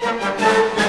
Música